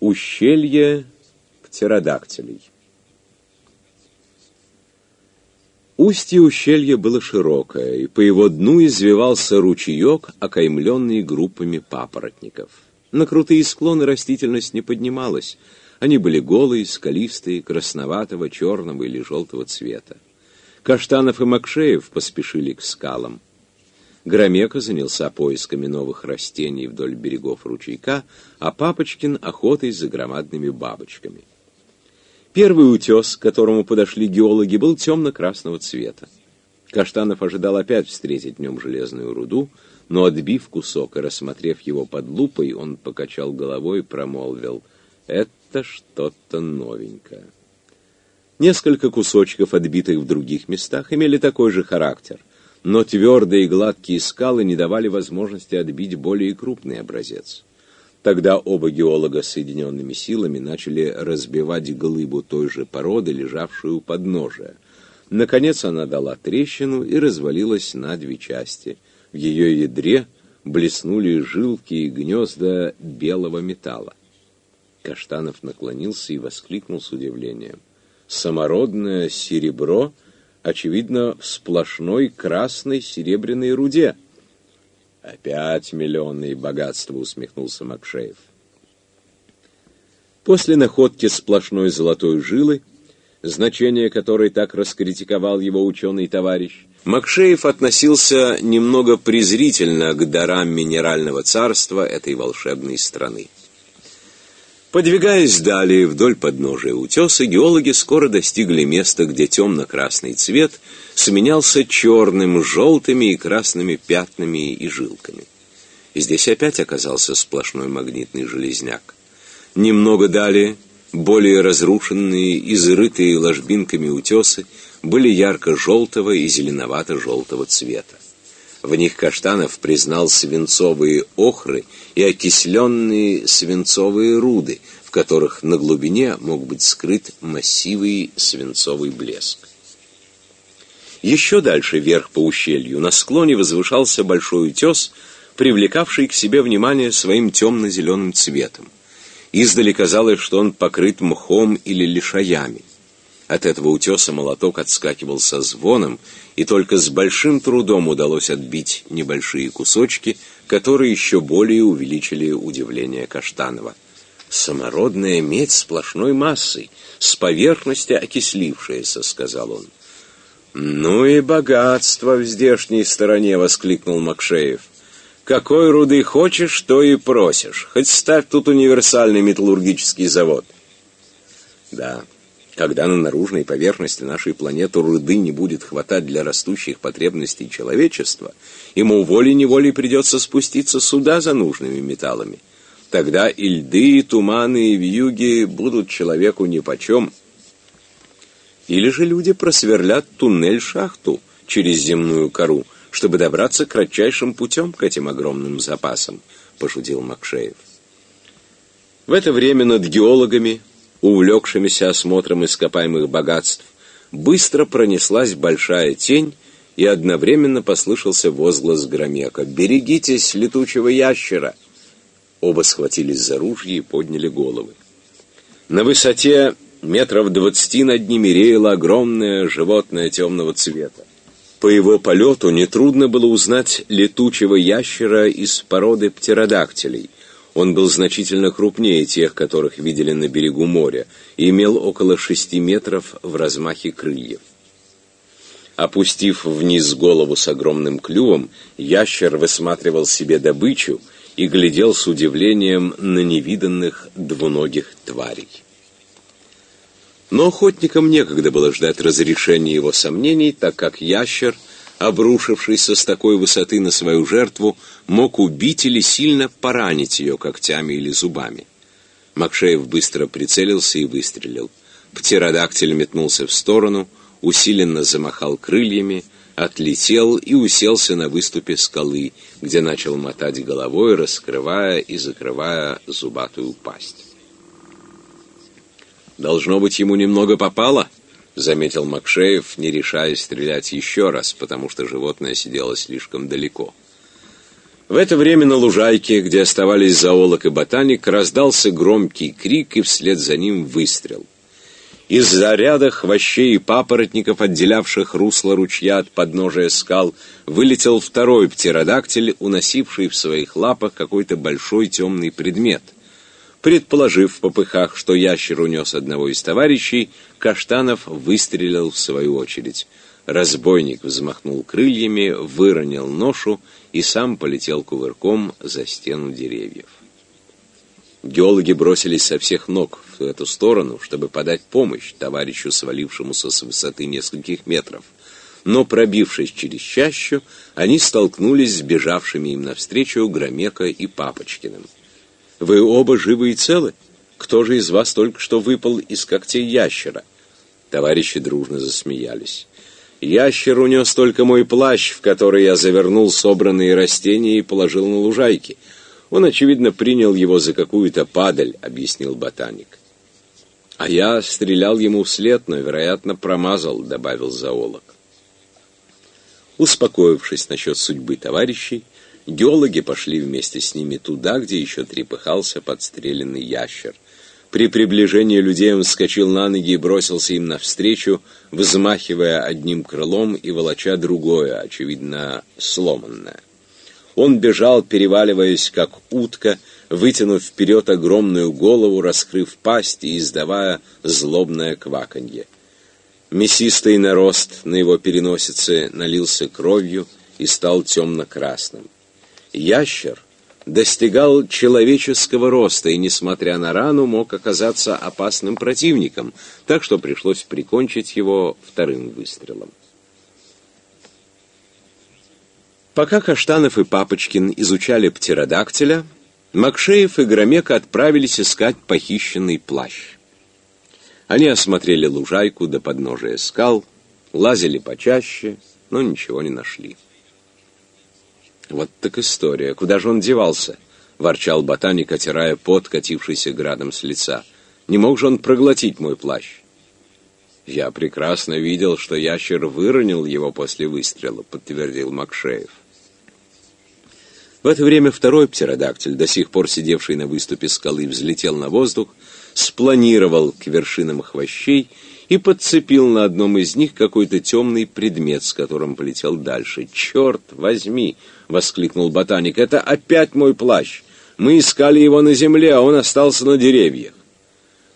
Ущелье птеродактилей. Устье ущелья было широкое, и по его дну извивался ручеек, окаймленный группами папоротников. На крутые склоны растительность не поднималась. Они были голые, скалистые, красноватого, черного или желтого цвета. Каштанов и Макшеев поспешили к скалам. Громека занялся поисками новых растений вдоль берегов ручейка, а Папочкин — охотой за громадными бабочками. Первый утес, к которому подошли геологи, был темно-красного цвета. Каштанов ожидал опять встретить в нем железную руду, но, отбив кусок и рассмотрев его под лупой, он покачал головой и промолвил «Это что-то новенькое». Несколько кусочков, отбитых в других местах, имели такой же характер но твердые и гладкие скалы не давали возможности отбить более крупный образец. Тогда оба геолога соединенными силами начали разбивать глыбу той же породы, лежавшую у подножия. Наконец она дала трещину и развалилась на две части. В ее ядре блеснули жилки и гнезда белого металла. Каштанов наклонился и воскликнул с удивлением. «Самородное серебро — очевидно, в сплошной красной серебряной руде. «Опять миллионные богатства», — усмехнулся Макшеев. После находки сплошной золотой жилы, значение которой так раскритиковал его ученый товарищ, Макшеев относился немного презрительно к дарам минерального царства этой волшебной страны. Подвигаясь далее вдоль подножия утеса, геологи скоро достигли места, где темно-красный цвет сменялся черным, желтыми и красными пятнами и жилками. И здесь опять оказался сплошной магнитный железняк. Немного далее, более разрушенные, изрытые ложбинками утесы были ярко-желтого и зеленовато-желтого цвета. В них Каштанов признал свинцовые охры и окисленные свинцовые руды, в которых на глубине мог быть скрыт массивый свинцовый блеск. Еще дальше, вверх по ущелью, на склоне возвышался большой утес, привлекавший к себе внимание своим темно-зеленым цветом. Издали казалось, что он покрыт мхом или лишаями. От этого утеса молоток отскакивал со звоном, и только с большим трудом удалось отбить небольшие кусочки, которые еще более увеличили удивление Каштанова. «Самородная медь сплошной массой, с поверхности окислившаяся», — сказал он. «Ну и богатство в здешней стороне!» — воскликнул Макшеев. «Какой руды хочешь, то и просишь. Хоть ставь тут универсальный металлургический завод». «Да, когда на наружной поверхности нашей планеты руды не будет хватать для растущих потребностей человечества, ему волей-неволей придется спуститься сюда за нужными металлами. Тогда и льды, и туманы, и вьюги будут человеку нипочем. Или же люди просверлят туннель-шахту через земную кору, чтобы добраться кратчайшим путем к этим огромным запасам, пошутил Макшеев. В это время над геологами увлекшимися осмотром ископаемых богатств, быстро пронеслась большая тень, и одновременно послышался возглас Громека «Берегитесь летучего ящера!» Оба схватились за ружья и подняли головы. На высоте метров двадцати над ними реяло огромное животное темного цвета. По его полету нетрудно было узнать летучего ящера из породы птеродактилей, он был значительно крупнее тех, которых видели на берегу моря, и имел около шести метров в размахе крыльев. Опустив вниз голову с огромным клювом, ящер высматривал себе добычу и глядел с удивлением на невиданных двуногих тварей. Но охотникам некогда было ждать разрешения его сомнений, так как ящер — обрушившийся с такой высоты на свою жертву, мог убить или сильно поранить ее когтями или зубами. Макшеев быстро прицелился и выстрелил. Птеродактиль метнулся в сторону, усиленно замахал крыльями, отлетел и уселся на выступе скалы, где начал мотать головой, раскрывая и закрывая зубатую пасть. «Должно быть, ему немного попало?» Заметил Макшеев, не решаясь стрелять еще раз, потому что животное сидело слишком далеко. В это время на лужайке, где оставались зоолог и ботаник, раздался громкий крик и вслед за ним выстрел. Из заряда хвощей и папоротников, отделявших русло ручья от подножия скал, вылетел второй птеродактиль, уносивший в своих лапах какой-то большой темный предмет. Предположив в попыхах, что ящер унес одного из товарищей, Каштанов выстрелил в свою очередь. Разбойник взмахнул крыльями, выронил ношу и сам полетел кувырком за стену деревьев. Геологи бросились со всех ног в эту сторону, чтобы подать помощь товарищу, свалившемуся с высоты нескольких метров. Но, пробившись через чащу, они столкнулись с бежавшими им навстречу Громека и Папочкиным. «Вы оба живы и целы? Кто же из вас только что выпал из когтей ящера?» Товарищи дружно засмеялись. «Ящер унес только мой плащ, в который я завернул собранные растения и положил на лужайке». Он, очевидно, принял его за какую-то падаль, объяснил ботаник. А я стрелял ему вслед, но, вероятно, промазал, добавил зоолог. Успокоившись насчет судьбы товарищей, геологи пошли вместе с ними туда, где еще трепыхался подстреленный ящер. При приближении людей он вскочил на ноги и бросился им навстречу, взмахивая одним крылом и волоча другое, очевидно, сломанное. Он бежал, переваливаясь, как утка, вытянув вперед огромную голову, раскрыв пасть и издавая злобное кваканье. Мясистый нарост на его переносице налился кровью и стал темно-красным. Ящер достигал человеческого роста и, несмотря на рану, мог оказаться опасным противником, так что пришлось прикончить его вторым выстрелом. Пока Каштанов и Папочкин изучали птеродактиля, Макшеев и Громека отправились искать похищенный плащ. Они осмотрели лужайку до подножия скал, лазили почаще, но ничего не нашли. «Вот так история. Куда же он девался?» — ворчал ботаник, отирая пот, катившийся градом с лица. «Не мог же он проглотить мой плащ?» «Я прекрасно видел, что ящер выронил его после выстрела», — подтвердил Макшеев. В это время второй птеродактиль, до сих пор сидевший на выступе скалы, взлетел на воздух, спланировал к вершинам хвощей и подцепил на одном из них какой-то темный предмет, с которым полетел дальше. «Черт возьми!» — воскликнул ботаник. «Это опять мой плащ! Мы искали его на земле, а он остался на деревьях!»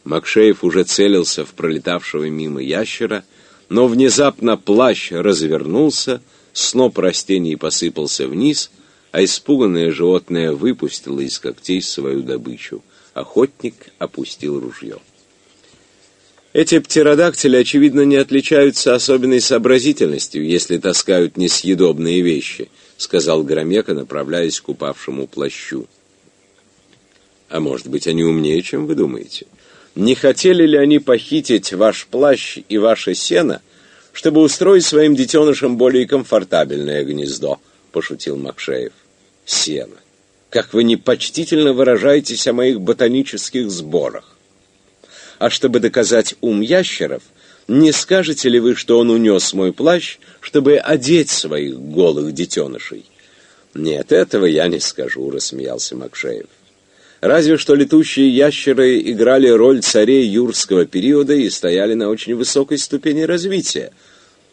Макшеев уже целился в пролетавшего мимо ящера, но внезапно плащ развернулся, сноп растений посыпался вниз — а испуганное животное выпустило из когтей свою добычу. Охотник опустил ружье. Эти птеродактили, очевидно, не отличаются особенной сообразительностью, если таскают несъедобные вещи, сказал Громека, направляясь к упавшему плащу. А может быть, они умнее, чем вы думаете? Не хотели ли они похитить ваш плащ и ваше сено, чтобы устроить своим детенышам более комфортабельное гнездо? Пошутил Макшеев сена. Как вы непочтительно выражаетесь о моих ботанических сборах. А чтобы доказать ум ящеров, не скажете ли вы, что он унес мой плащ, чтобы одеть своих голых детенышей? Нет, этого я не скажу, рассмеялся Макшеев. Разве что летущие ящеры играли роль царей юрского периода и стояли на очень высокой ступени развития –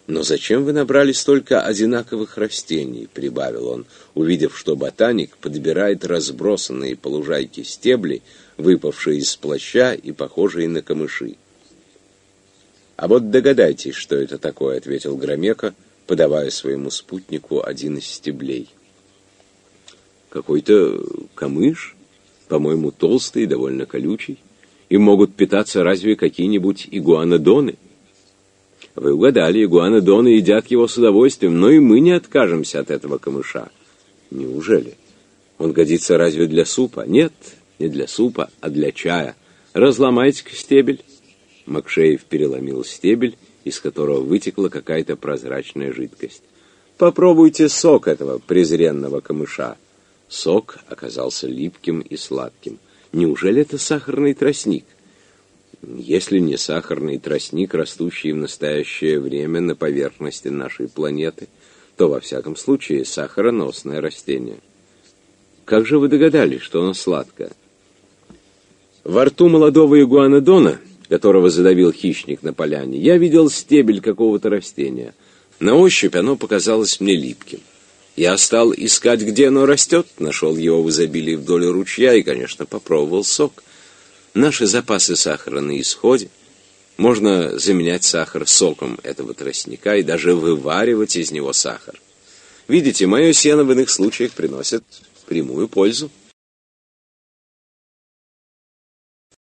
«Но зачем вы набрали столько одинаковых растений?» — прибавил он, увидев, что ботаник подбирает разбросанные по лужайке стебли, выпавшие из плаща и похожие на камыши. «А вот догадайтесь, что это такое», — ответил Громека, подавая своему спутнику один из стеблей. «Какой-то камыш, по-моему, толстый и довольно колючий. Им могут питаться разве какие-нибудь игуанодоны?» Вы угадали, игуанодоны едят его с удовольствием, но и мы не откажемся от этого камыша. Неужели? Он годится разве для супа? Нет, не для супа, а для чая. Разломайте-ка стебель. Макшеев переломил стебель, из которого вытекла какая-то прозрачная жидкость. Попробуйте сок этого презренного камыша. Сок оказался липким и сладким. Неужели это сахарный тростник? Если не сахарный тростник, растущий в настоящее время на поверхности нашей планеты, то во всяком случае сахароносное растение. Как же вы догадались, что оно сладкое? Во рту молодого игуанодона, которого задавил хищник на поляне, я видел стебель какого-то растения. На ощупь оно показалось мне липким. Я стал искать, где оно растет, нашел его в изобилии вдоль ручья и, конечно, попробовал сок. Наши запасы сахара на исходе. Можно заменять сахар соком этого тростника и даже вываривать из него сахар. Видите, мое сено в иных случаях приносит прямую пользу.